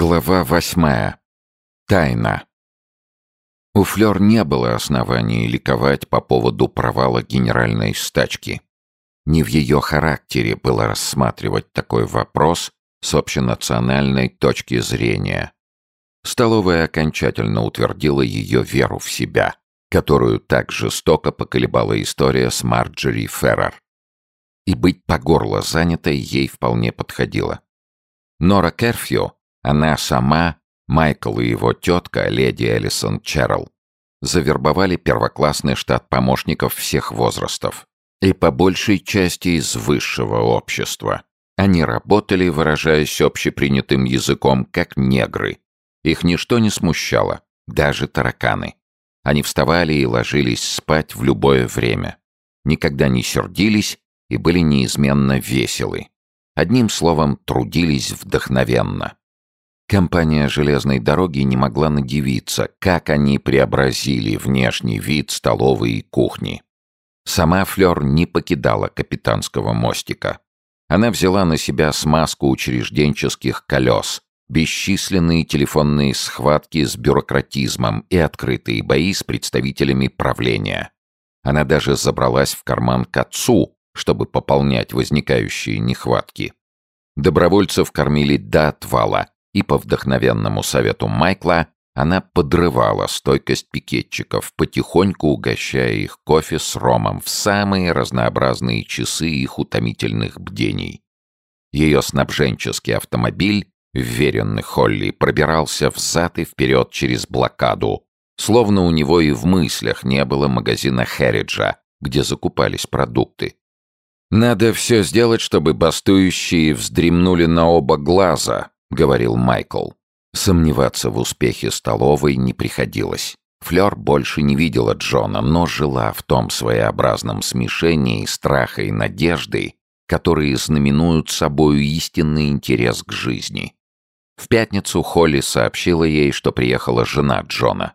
Глава восьмая. Тайна. У Флёр не было оснований ликовать по поводу провала генеральной стачки. Не в ее характере было рассматривать такой вопрос с общенациональной точки зрения. Столовая окончательно утвердила ее веру в себя, которую так жестоко поколебала история с Марджери Феррер. И быть по горло занятой ей вполне подходило. Нора Керфью она сама, Майкл и его тетка, леди Элисон Черрилл, завербовали первоклассный штат помощников всех возрастов и по большей части из высшего общества. Они работали, выражаясь общепринятым языком, как негры. Их ничто не смущало, даже тараканы. Они вставали и ложились спать в любое время. Никогда не сердились и были неизменно веселы. Одним словом, трудились вдохновенно. Компания железной дороги не могла надевиться, как они преобразили внешний вид столовой и кухни. Сама Флёр не покидала капитанского мостика. Она взяла на себя смазку учрежденческих колес, бесчисленные телефонные схватки с бюрократизмом и открытые бои с представителями правления. Она даже забралась в карман к отцу, чтобы пополнять возникающие нехватки. Добровольцев кормили до отвала, и по вдохновенному совету Майкла она подрывала стойкость пикетчиков, потихоньку угощая их кофе с ромом в самые разнообразные часы их утомительных бдений. Ее снабженческий автомобиль, вверенный Холли, пробирался взад и вперед через блокаду, словно у него и в мыслях не было магазина Херриджа, где закупались продукты. «Надо все сделать, чтобы бастующие вздремнули на оба глаза», — говорил Майкл. Сомневаться в успехе столовой не приходилось. Флёр больше не видела Джона, но жила в том своеобразном смешении страха и надежды, которые знаменуют собою истинный интерес к жизни. В пятницу Холли сообщила ей, что приехала жена Джона.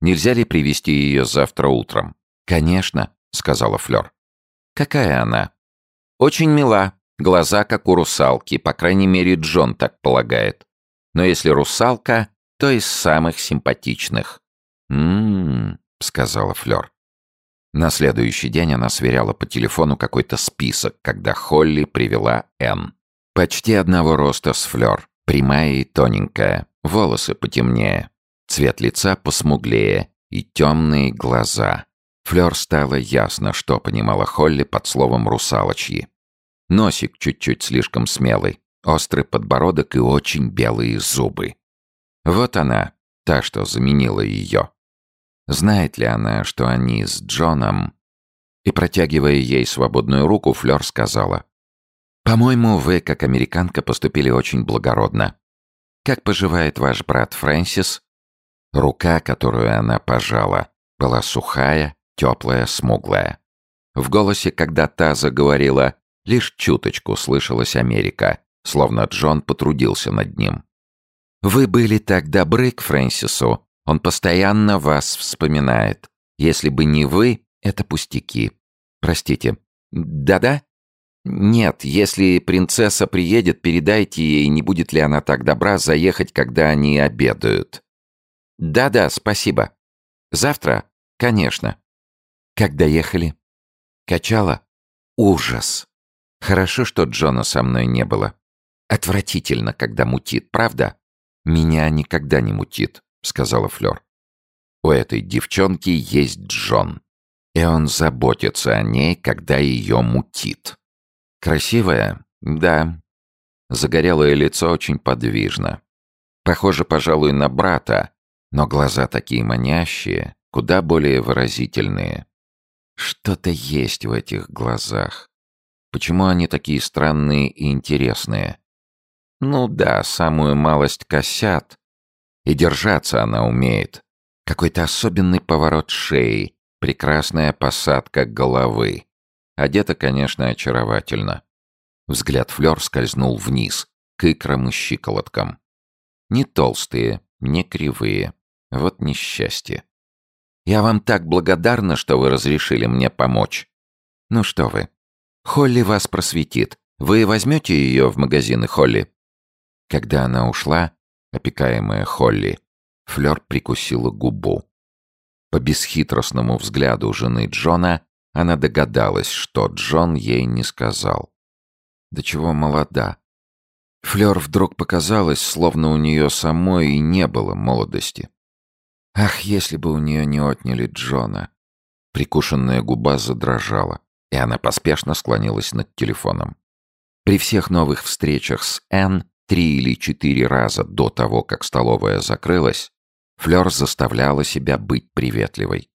Нельзя ли привести ее завтра утром? «Конечно», — сказала Флёр. «Какая она?» «Очень мила», Глаза, как у русалки, по крайней мере, Джон так полагает. Но если русалка, то из самых симпатичных. «М-м-м», сказала Флёр. На следующий день она сверяла по телефону какой-то список, когда Холли привела Энн. Почти одного роста с Флёр, прямая и тоненькая, волосы потемнее, цвет лица посмуглее и темные глаза. Флёр стало ясно, что понимала Холли под словом «русалочьи». Носик чуть-чуть слишком смелый, острый подбородок и очень белые зубы. Вот она, та, что заменила ее. Знает ли она, что они с Джоном... И, протягивая ей свободную руку, Флёр сказала. «По-моему, вы, как американка, поступили очень благородно. Как поживает ваш брат Фрэнсис?» Рука, которую она пожала, была сухая, теплая, смуглая. В голосе, когда та заговорила Лишь чуточку слышалась Америка, словно Джон потрудился над ним. «Вы были так добры к Фрэнсису. Он постоянно вас вспоминает. Если бы не вы, это пустяки. Простите. Да-да? Нет, если принцесса приедет, передайте ей, не будет ли она так добра заехать, когда они обедают. Да-да, спасибо. Завтра? Конечно. Как доехали? Качала? Ужас. Хорошо, что Джона со мной не было. Отвратительно, когда мутит, правда? Меня никогда не мутит, сказала Флёр. У этой девчонки есть Джон, и он заботится о ней, когда ее мутит. Красивая? Да. Загорелое лицо очень подвижно. Похоже, пожалуй, на брата, но глаза такие манящие, куда более выразительные. Что-то есть в этих глазах. Почему они такие странные и интересные? Ну да, самую малость косят. И держаться она умеет. Какой-то особенный поворот шеи, прекрасная посадка головы. Одета, конечно, очаровательно. Взгляд Флёр скользнул вниз, к икрам и щиколоткам. Не толстые, не кривые. Вот несчастье. Я вам так благодарна, что вы разрешили мне помочь. Ну что вы, Холли вас просветит. Вы возьмете ее в магазины Холли?» Когда она ушла, опекаемая Холли, Флёр прикусила губу. По бесхитростному взгляду жены Джона она догадалась, что Джон ей не сказал. До чего молода. Флёр вдруг показалось, словно у нее самой и не было молодости. Ах, если бы у нее не отняли Джона. Прикушенная губа задрожала, и она поспешно склонилась над телефоном. При всех новых встречах с Энн три или четыре раза до того, как столовая закрылась, Флёр заставляла себя быть приветливой.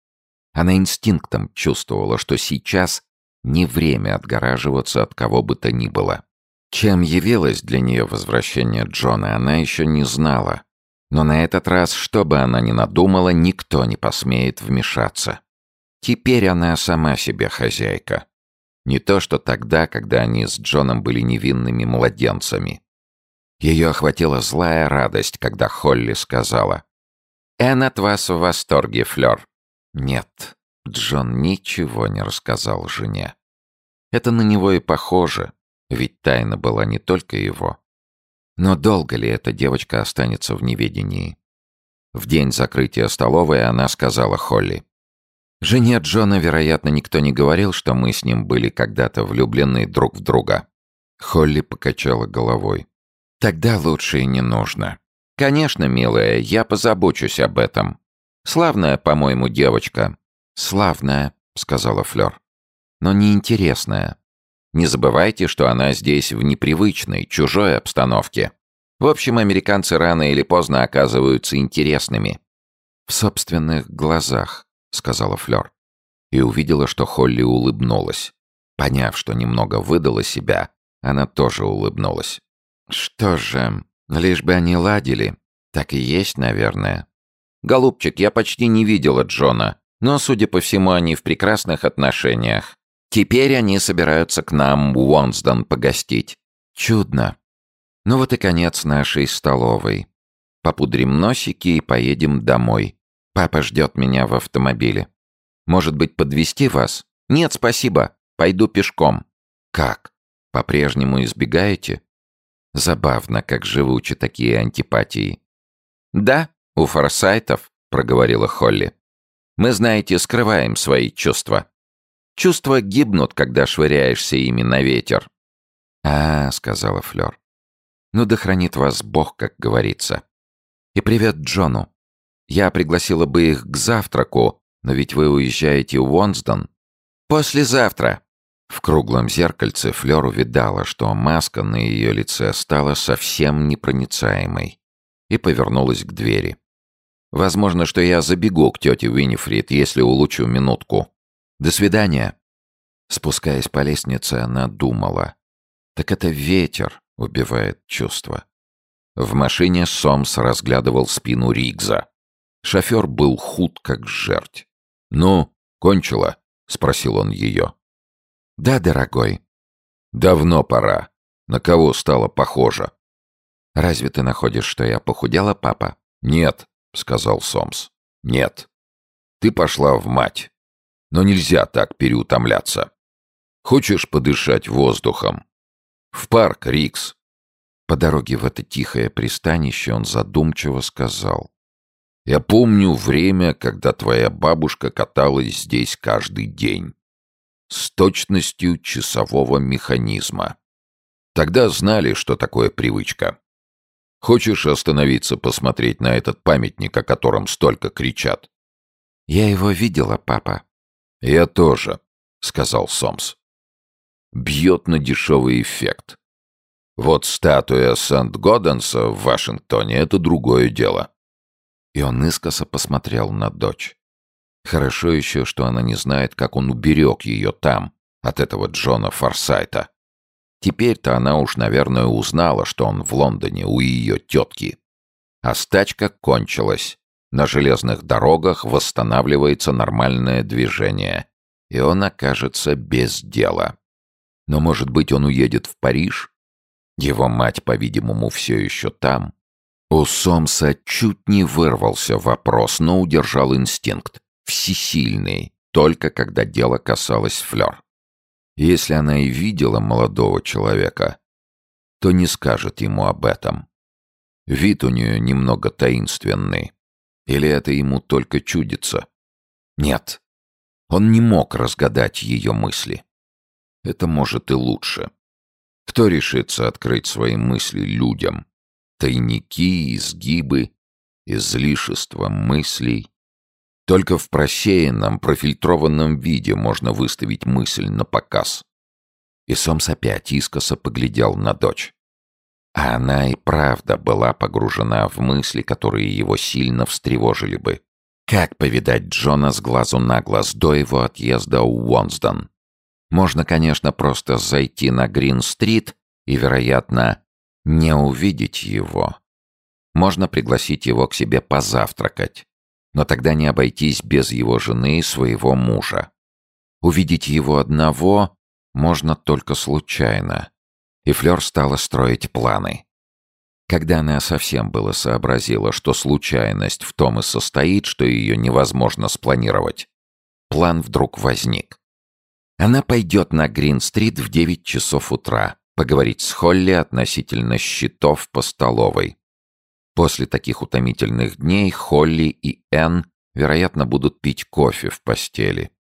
Она инстинктом чувствовала, что сейчас не время отгораживаться от кого бы то ни было. Чем явилось для нее возвращение Джона, она еще не знала. Но на этот раз, что бы она ни надумала, никто не посмеет вмешаться. Теперь она сама себе хозяйка. Не то, что тогда, когда они с Джоном были невинными младенцами. Ее охватила злая радость, когда Холли сказала. «Энн от вас в восторге, Флёр». Нет, Джон ничего не рассказал жене. Это на него и похоже, ведь тайна была не только его. Но долго ли эта девочка останется в неведении? В день закрытия столовой она сказала Холли. Жене Джона, вероятно, никто не говорил, что мы с ним были когда-то влюблены друг в друга. Холли покачала головой. Тогда лучше и не нужно. Конечно, милая, я позабочусь об этом. Славная, по-моему, девочка. Славная, сказала Флёр. Но неинтересная. Не забывайте, что она здесь в непривычной, чужой обстановке. В общем, американцы рано или поздно оказываются интересными. В собственных глазах, сказала Флёр. И увидела, что Холли улыбнулась. Поняв, что немного выдала себя, она тоже улыбнулась. Что же, лишь бы они ладили. Так и есть, наверное. Голубчик, я почти не видела Джона, но, судя по всему, они в прекрасных отношениях. Теперь они собираются к нам в Уонсдон погостить. Чудно. Ну вот и конец нашей столовой. Попудрим носики и поедем домой. Папа ждет меня в автомобиле. Может быть, подвести вас? Нет, спасибо. Пойду пешком. Как? По-прежнему избегаете? Забавно, как живучи такие антипатии. «Да, у форсайтов», — проговорила Холли. «Мы, знаете, скрываем свои чувства. Чувства гибнут, когда швыряешься ими на ветер». «А, — сказала Флёр. Ну да хранит вас Бог, как говорится. И привет Джону. Я пригласила бы их к завтраку, но ведь вы уезжаете в Уонсдон. Послезавтра, в круглом зеркальце Флёр увидала, что маска на ее лице стала совсем непроницаемой, и повернулась к двери. «Возможно, что я забегу к тете Уинифрид, если улучшу минутку. До свидания!» Спускаясь по лестнице, она думала. «Так это ветер убивает чувства». В машине Сомс разглядывал спину Ригза. Шофер был худ, как жерть. «Ну, кончила?» — спросил он ее. «Да, дорогой». «Давно пора. На кого стало похоже?» «Разве ты находишь, что я похудела, папа?» «Нет», — сказал Сомс. «Нет. Ты пошла в мать. Но нельзя так переутомляться. Хочешь подышать воздухом? В парк, Рикс». По дороге в это тихое пристанище он задумчиво сказал. «Я помню время, когда твоя бабушка каталась здесь каждый день с точностью часового механизма. Тогда знали, что такое привычка. Хочешь остановиться посмотреть на этот памятник, о котором столько кричат? Я его видела, папа. Я тоже, сказал Сомс. Бьет на дешевый эффект. Вот статуя Сент-Годенса в Вашингтоне — это другое дело. И он искоса посмотрел на дочь. Хорошо еще, что она не знает, как он уберег ее там, от этого Джона Форсайта. Теперь-то она уж, наверное, узнала, что он в Лондоне у ее тетки. А стачка кончилась. На железных дорогах восстанавливается нормальное движение, и он окажется без дела. Но, может быть, он уедет в Париж? Его мать, по-видимому, все еще там. У Сомса чуть не вырвался вопрос, но удержал инстинкт всесильный, только когда дело касалось Флёр. Если она и видела молодого человека, то не скажет ему об этом. Вид у нее немного таинственный. Или это ему только чудится? Нет. Он не мог разгадать ее мысли. Это может и лучше. Кто решится открыть свои мысли людям? Тайники, изгибы, излишества мыслей. Только в просеянном, профильтрованном виде можно выставить мысль на показ. И Сомс опять искоса поглядел на дочь. А она и правда была погружена в мысли, которые его сильно встревожили бы. Как повидать Джона с глазу на глаз до его отъезда у Уонсдон? Можно, конечно, просто зайти на Грин-стрит и, вероятно, не увидеть его. Можно пригласить его к себе позавтракать, но тогда не обойтись без его жены и своего мужа. Увидеть его одного можно только случайно. И Флёр стала строить планы. Когда она совсем было сообразила, что случайность в том и состоит, что ее невозможно спланировать, план вдруг возник. Она пойдет на Грин-стрит в 9 часов утра, поговорить с Холли относительно счетов по столовой. После таких утомительных дней Холли и Энн, вероятно, будут пить кофе в постели.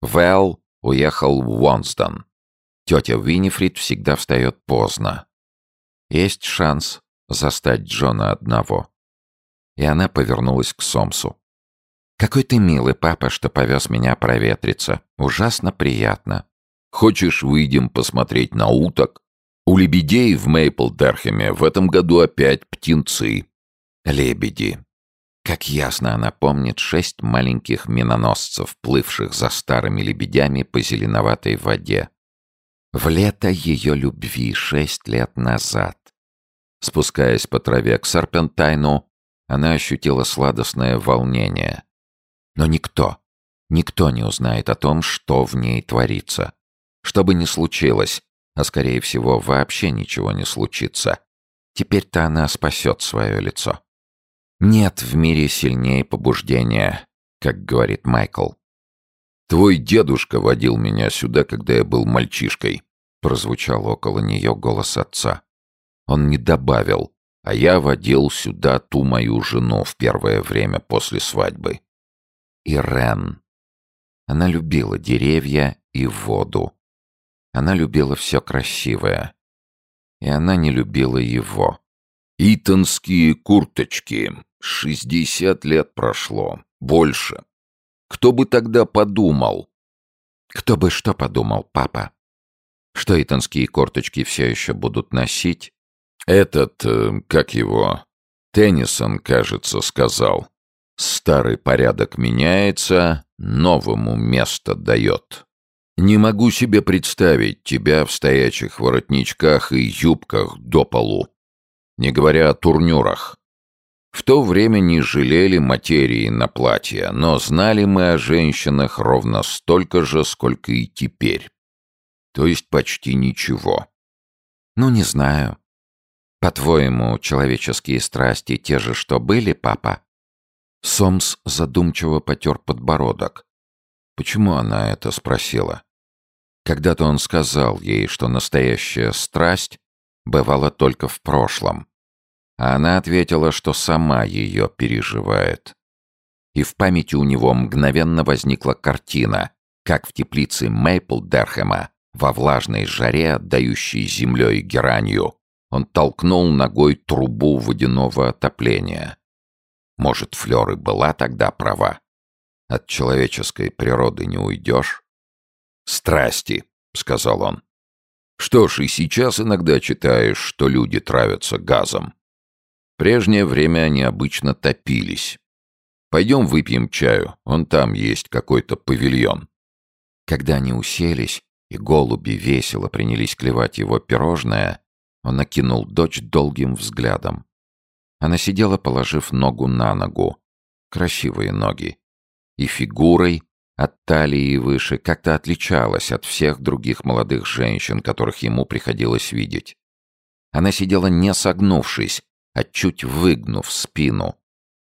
Вэл уехал в Уонсдон. Тетя Винифрид всегда встает поздно. Есть шанс застать Джона одного. И она повернулась к Сомсу. «Какой ты милый папа, что повез меня проветриться. Ужасно приятно. Хочешь, выйдем посмотреть на уток? У лебедей в Мейпл-Дерхеме в этом году опять птенцы. Лебеди. Как ясно она помнит шесть маленьких миноносцев, плывших за старыми лебедями по зеленоватой воде. В лето ее любви шесть лет назад. Спускаясь по траве к Серпентайну, она ощутила сладостное волнение. Но никто, никто не узнает о том, что в ней творится. Что бы ни случилось, а скорее всего вообще ничего не случится, теперь-то она спасет свое лицо. Нет в мире сильнее побуждения, как говорит Майкл. «Твой дедушка водил меня сюда, когда я был мальчишкой», прозвучал около нее голос отца. Он не добавил, а я водил сюда ту мою жену в первое время после свадьбы. Ирен. Она любила деревья и воду. Она любила все красивое. И она не любила его. «Итонские курточки. Шестьдесят лет прошло. Больше. Кто бы тогда подумал?» «Кто бы что подумал, папа? Что итонские корточки все еще будут носить?» «Этот, э, как его, Теннисон, кажется, сказал. Старый порядок меняется, новому место дает. Не могу себе представить тебя в стоячих воротничках и юбках до полу, не говоря о турнюрах. В то время не жалели материи на платье, но знали мы о женщинах ровно столько же, сколько и теперь. То есть почти ничего. Ну, не знаю. По-твоему, человеческие страсти те же, что были, папа? Сомс задумчиво потер подбородок. Почему она это спросила? Когда-то он сказал ей, что настоящая страсть бывала только в прошлом. А она ответила, что сама ее переживает. И в памяти у него мгновенно возникла картина, как в теплице Мейпл Дерхема, во влажной жаре, отдающей землей геранью, он толкнул ногой трубу водяного отопления. Может, Флёр была тогда права. От человеческой природы не уйдешь. «Страсти», — сказал он. «Что ж, и сейчас иногда читаешь, что люди травятся газом. В прежнее время они обычно топились. Пойдем выпьем чаю, он там есть какой-то павильон». Когда они уселись, и голуби весело принялись клевать его пирожное, он накинул дочь долгим взглядом. Она сидела, положив ногу на ногу. Красивые ноги. И фигурой, от талии выше, как-то отличалась от всех других молодых женщин, которых ему приходилось видеть. Она сидела не согнувшись, а чуть выгнув спину,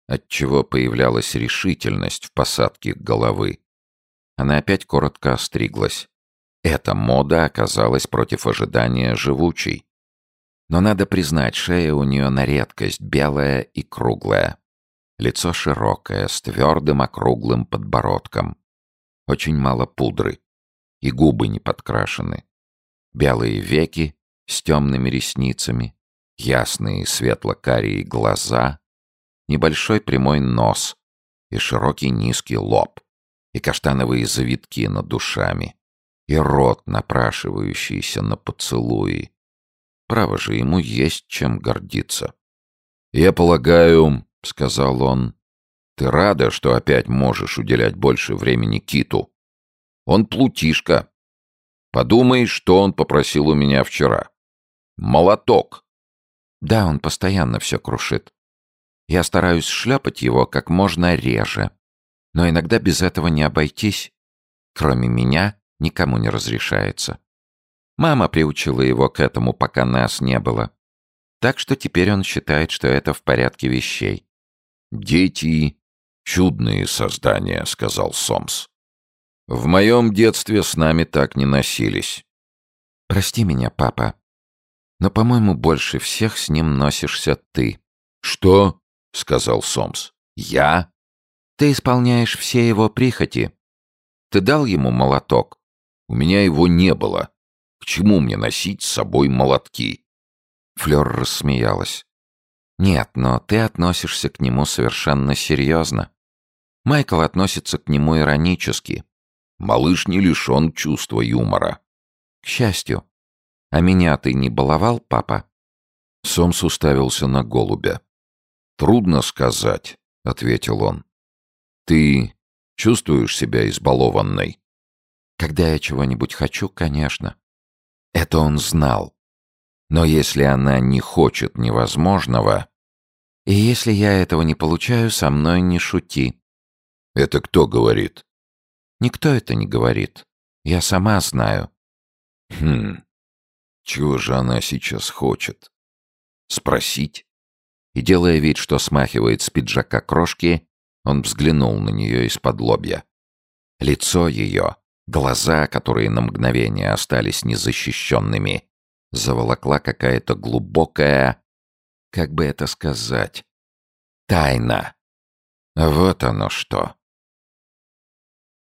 отчего появлялась решительность в посадке головы. Она опять коротко остриглась. Эта мода оказалась против ожидания живучей. Но надо признать, шея у нее на редкость белая и круглая. Лицо широкое, с твердым округлым подбородком. Очень мало пудры. И губы не подкрашены. Белые веки с темными ресницами, ясные светло-карие глаза, небольшой прямой нос и широкий низкий лоб, и каштановые завитки над душами, и рот, напрашивающийся на поцелуи. Право же, ему есть чем гордиться. «Я полагаю, — сказал он, — ты рада, что опять можешь уделять больше времени Киту? Он плутишка. Подумай, что он попросил у меня вчера. Молоток!» «Да, он постоянно все крушит. Я стараюсь шлепать его как можно реже. Но иногда без этого не обойтись. Кроме меня, никому не разрешается. Мама приучила его к этому, пока нас не было. Так что теперь он считает, что это в порядке вещей. «Дети — чудные создания», — сказал Сомс. «В моем детстве с нами так не носились». «Прости меня, папа, но, по-моему, больше всех с ним носишься ты». «Что?» — сказал Сомс. «Я?» «Ты исполняешь все его прихоти. Ты дал ему молоток?» «У меня его не было. К чему мне носить с собой молотки?» Флёр рассмеялась. «Нет, но ты относишься к нему совершенно серьезно. Майкл относится к нему иронически. Малыш не лишен чувства юмора». «К счастью. А меня ты не баловал, папа?» Сомс уставился на голубя. «Трудно сказать», — ответил он. «Ты чувствуешь себя избалованной?» «Когда я чего-нибудь хочу, конечно». Это он знал. Но если она не хочет невозможного... И если я этого не получаю, со мной не шути. Это кто говорит? Никто это не говорит. Я сама знаю. Хм. Чего же она сейчас хочет? Спросить? и, делая вид, что смахивает с пиджака крошки, он взглянул на нее из-под лобья. Лицо ее, глаза, которые на мгновение остались незащищенными, заволокла какая-то глубокая, как бы это сказать, тайна. Вот оно что.